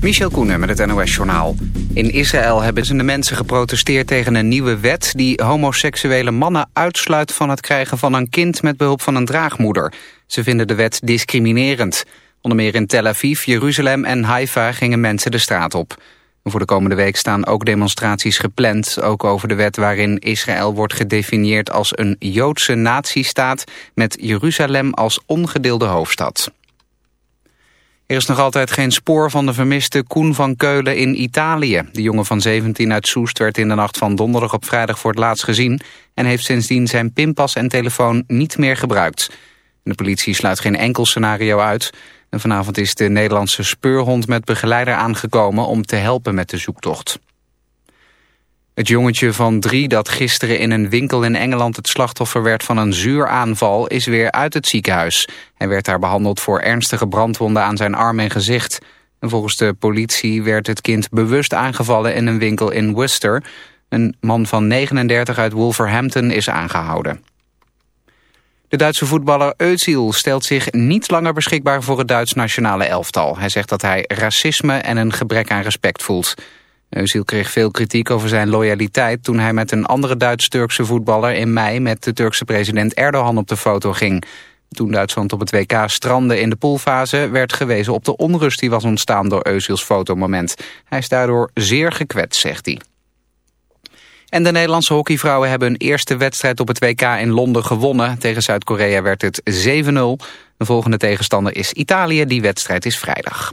Michel Koenen met het NOS-journaal. In Israël hebben ze de mensen geprotesteerd tegen een nieuwe wet... die homoseksuele mannen uitsluit van het krijgen van een kind... met behulp van een draagmoeder. Ze vinden de wet discriminerend. Onder meer in Tel Aviv, Jeruzalem en Haifa gingen mensen de straat op. Voor de komende week staan ook demonstraties gepland... ook over de wet waarin Israël wordt gedefinieerd als een Joodse natiestaat... met Jeruzalem als ongedeelde hoofdstad. Er is nog altijd geen spoor van de vermiste Koen van Keulen in Italië. De jongen van 17 uit Soest werd in de nacht van donderdag op vrijdag voor het laatst gezien... en heeft sindsdien zijn pinpas en telefoon niet meer gebruikt. De politie sluit geen enkel scenario uit. En vanavond is de Nederlandse speurhond met begeleider aangekomen om te helpen met de zoektocht. Het jongetje van drie dat gisteren in een winkel in Engeland het slachtoffer werd van een zuuraanval is weer uit het ziekenhuis. Hij werd daar behandeld voor ernstige brandwonden aan zijn arm en gezicht. En volgens de politie werd het kind bewust aangevallen in een winkel in Worcester. Een man van 39 uit Wolverhampton is aangehouden. De Duitse voetballer Özil stelt zich niet langer beschikbaar voor het Duits nationale elftal. Hij zegt dat hij racisme en een gebrek aan respect voelt. Özil kreeg veel kritiek over zijn loyaliteit toen hij met een andere Duits-Turkse voetballer in mei met de Turkse president Erdogan op de foto ging. Toen Duitsland op het WK strandde in de poolfase werd gewezen op de onrust die was ontstaan door Özils fotomoment. Hij is daardoor zeer gekwetst, zegt hij. En de Nederlandse hockeyvrouwen hebben hun eerste wedstrijd op het WK in Londen gewonnen. Tegen Zuid-Korea werd het 7-0. De volgende tegenstander is Italië. Die wedstrijd is vrijdag.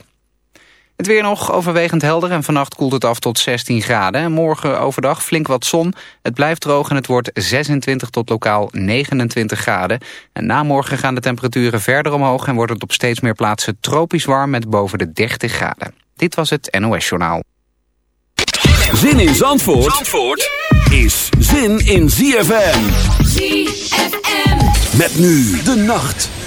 Het weer nog overwegend helder en vannacht koelt het af tot 16 graden. Morgen overdag flink wat zon. Het blijft droog en het wordt 26 tot lokaal 29 graden. En na morgen gaan de temperaturen verder omhoog... en wordt het op steeds meer plaatsen tropisch warm met boven de 30 graden. Dit was het NOS Journaal. Zin in Zandvoort, Zandvoort is zin in ZFM. ZFM. Met nu de nacht.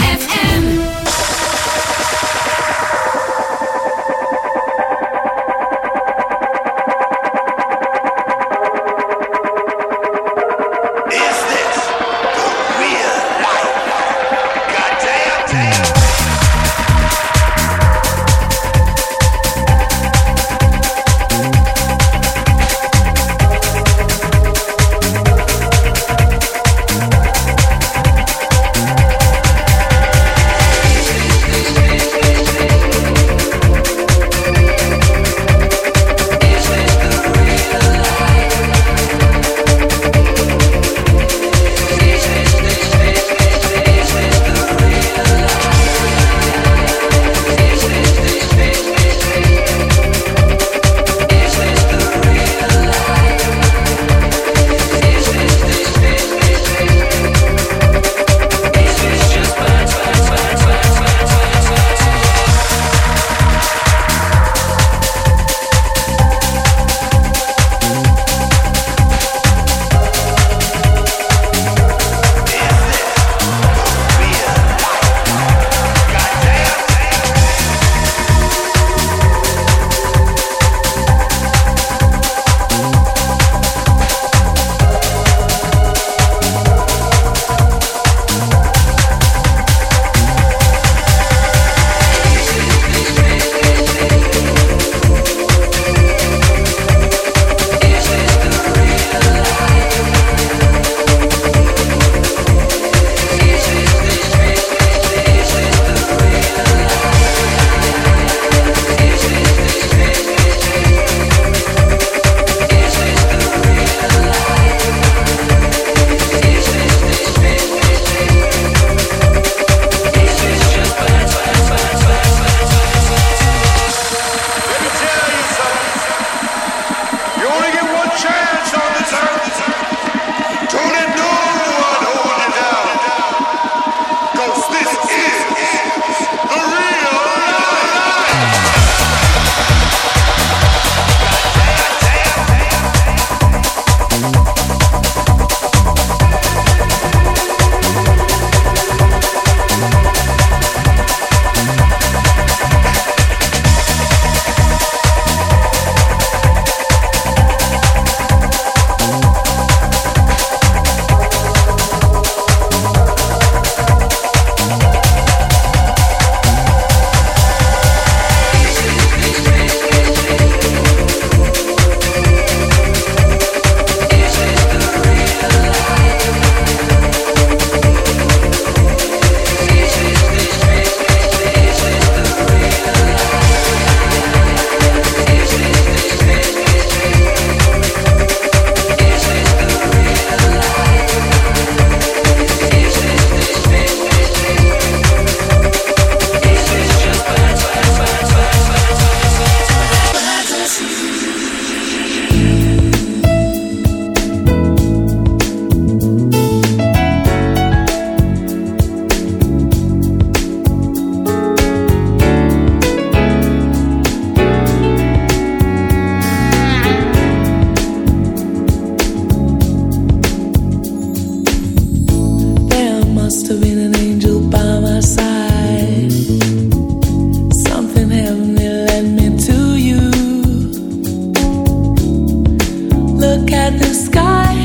the sky.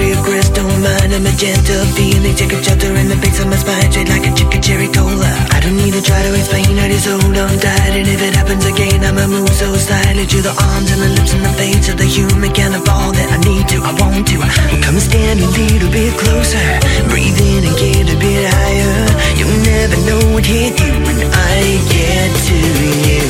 Where your mind. A magenta feeling, take a shelter in the base of my spine, straight like a chicken cherry cola. I don't need to try to explain, I just hold on tight. And if it happens again, I'ma move so slightly to the arms and the lips and the face of the human kind of all that I need to, I want to. Well, come and stand a little bit closer, breathe in and get a bit higher. You'll never know what hit you when I get to you.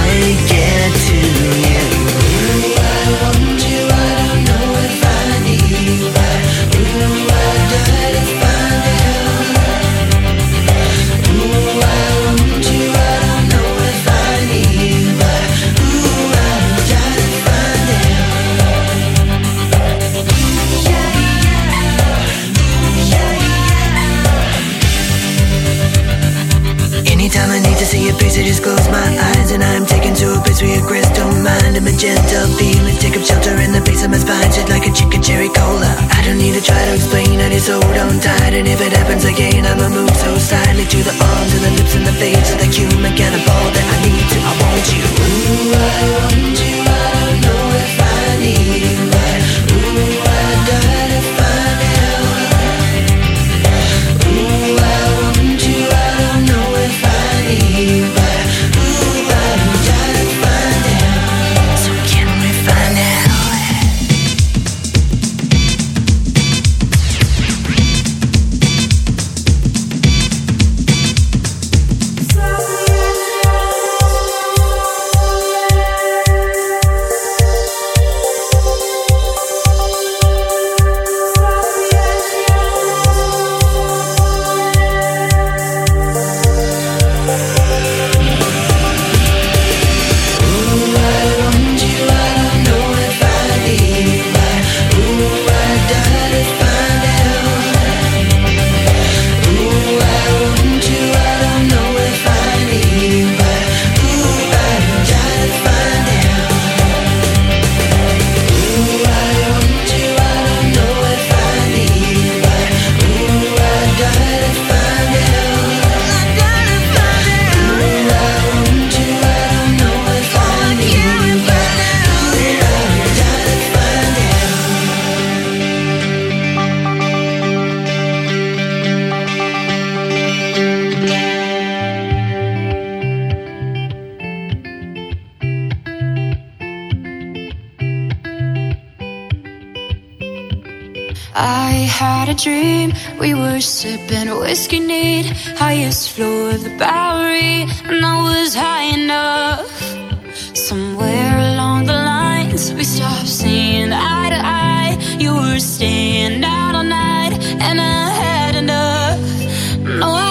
just close my eyes And I'm taken to a place where your crystal mind A magenta feeling, take up shelter in the base of my spine Shit like a chicken cherry cola. I don't need to try to explain, I just hold on tight. And if it happens again, I'ma move so slightly To the arms and the lips and the face of the human kind staying out all night, and I had enough. No, I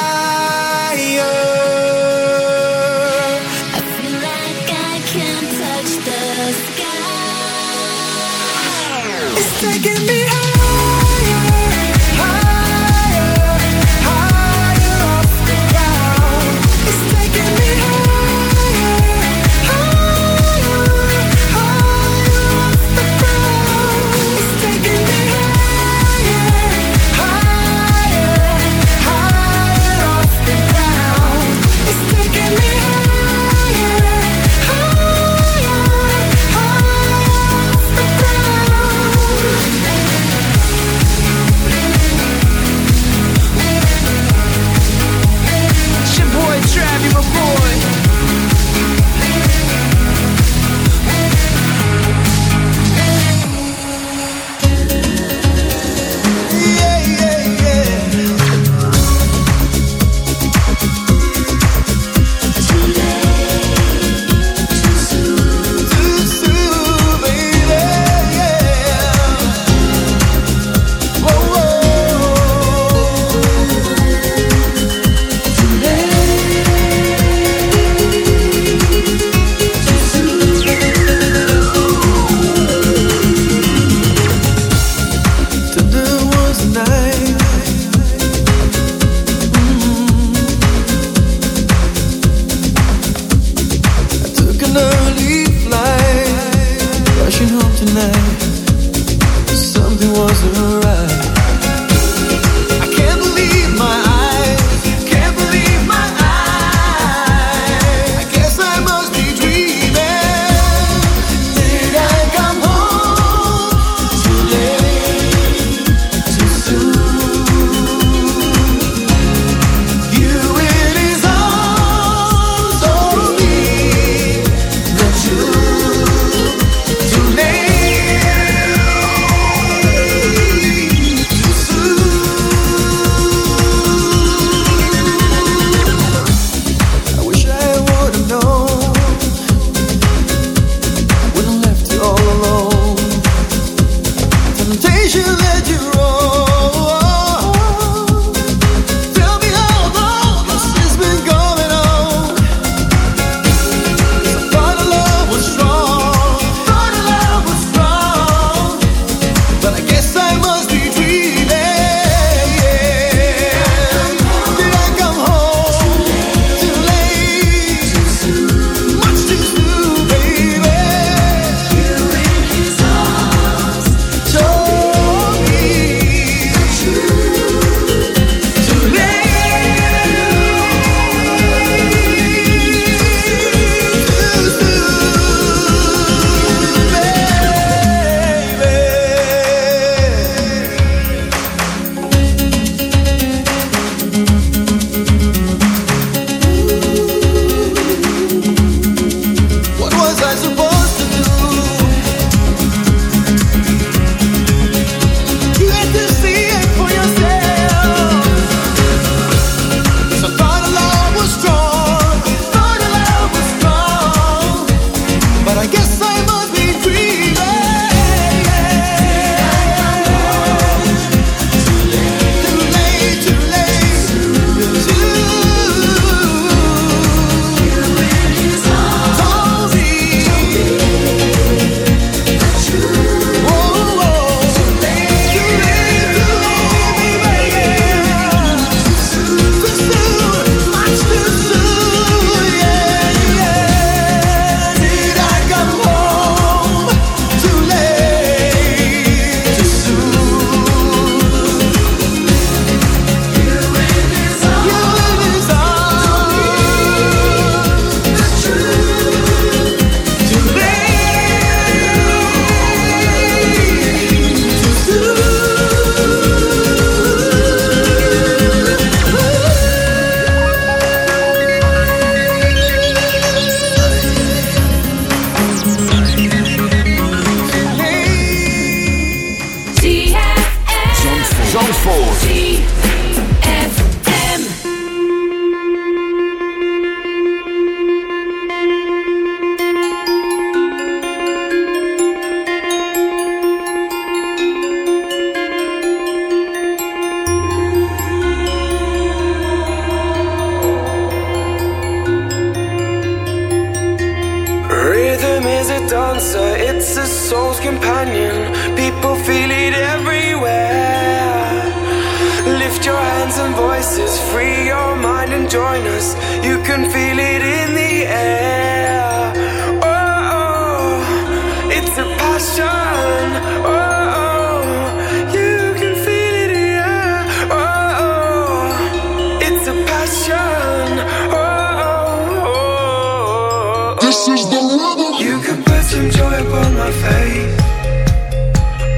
This is the rhythm. You can put some joy upon my face.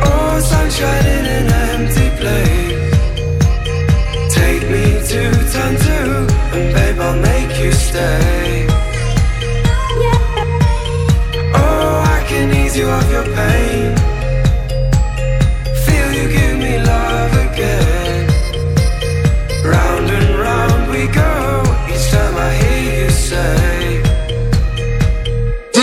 Oh, sunshine in an empty place. Take me to turn two, and babe, I'll make you stay. Oh, I can ease you of your pain. Feel you give me love again. Round and round we go. Each time I hear you say.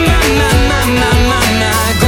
My, my, my, my, my, my,